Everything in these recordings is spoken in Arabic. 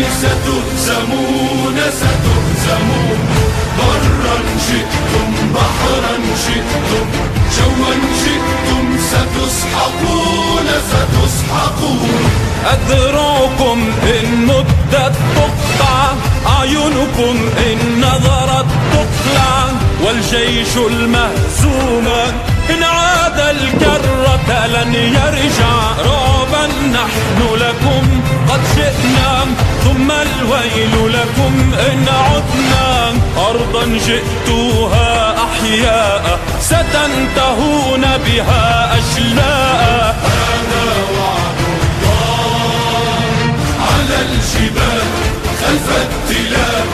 ستهزمون ستهزمون برا شئتم بحرا شئتم. جوا شئتم ستسحقون ستسحقون. أذرعكم إن مدت تقطع أعينكم إن نظرت تقلع والجيش المهزوم إن عاد الكرة لن يرجع. نحن لكم قد جئنا ثم الويل لكم إن عدنا. أرضا جئتوها أحياء ستنتهون بها أشلاء هذا وعد الله على الجبال خلف التلال.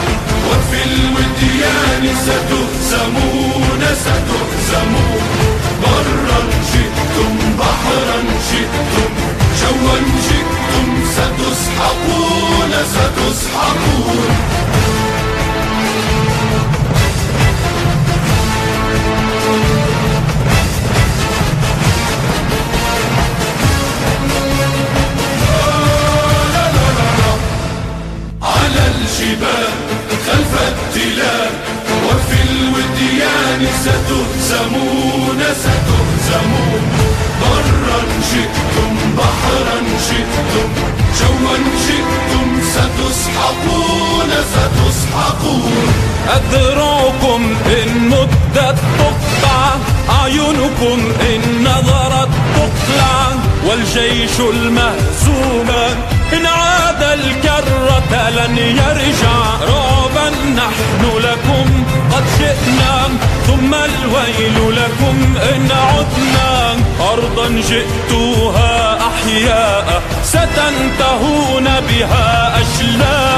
وفي الوديان ستهزمون ستهزمون ستسحقون ستسحقون على خلف التلال وفي الوديان ستهزمون ستهزمون. ستسحقون ستسحقون أذرعكم إن مدت تقطع أعينكم إن نظرت تقلع والجيش المهزوم إن عاد الكرة لن يرجع. رعبا نحن لكم قد جئنا ثم الويل لكم إن عدنا. أرضا جئتوها أحياء ستنتهون بها أشلاء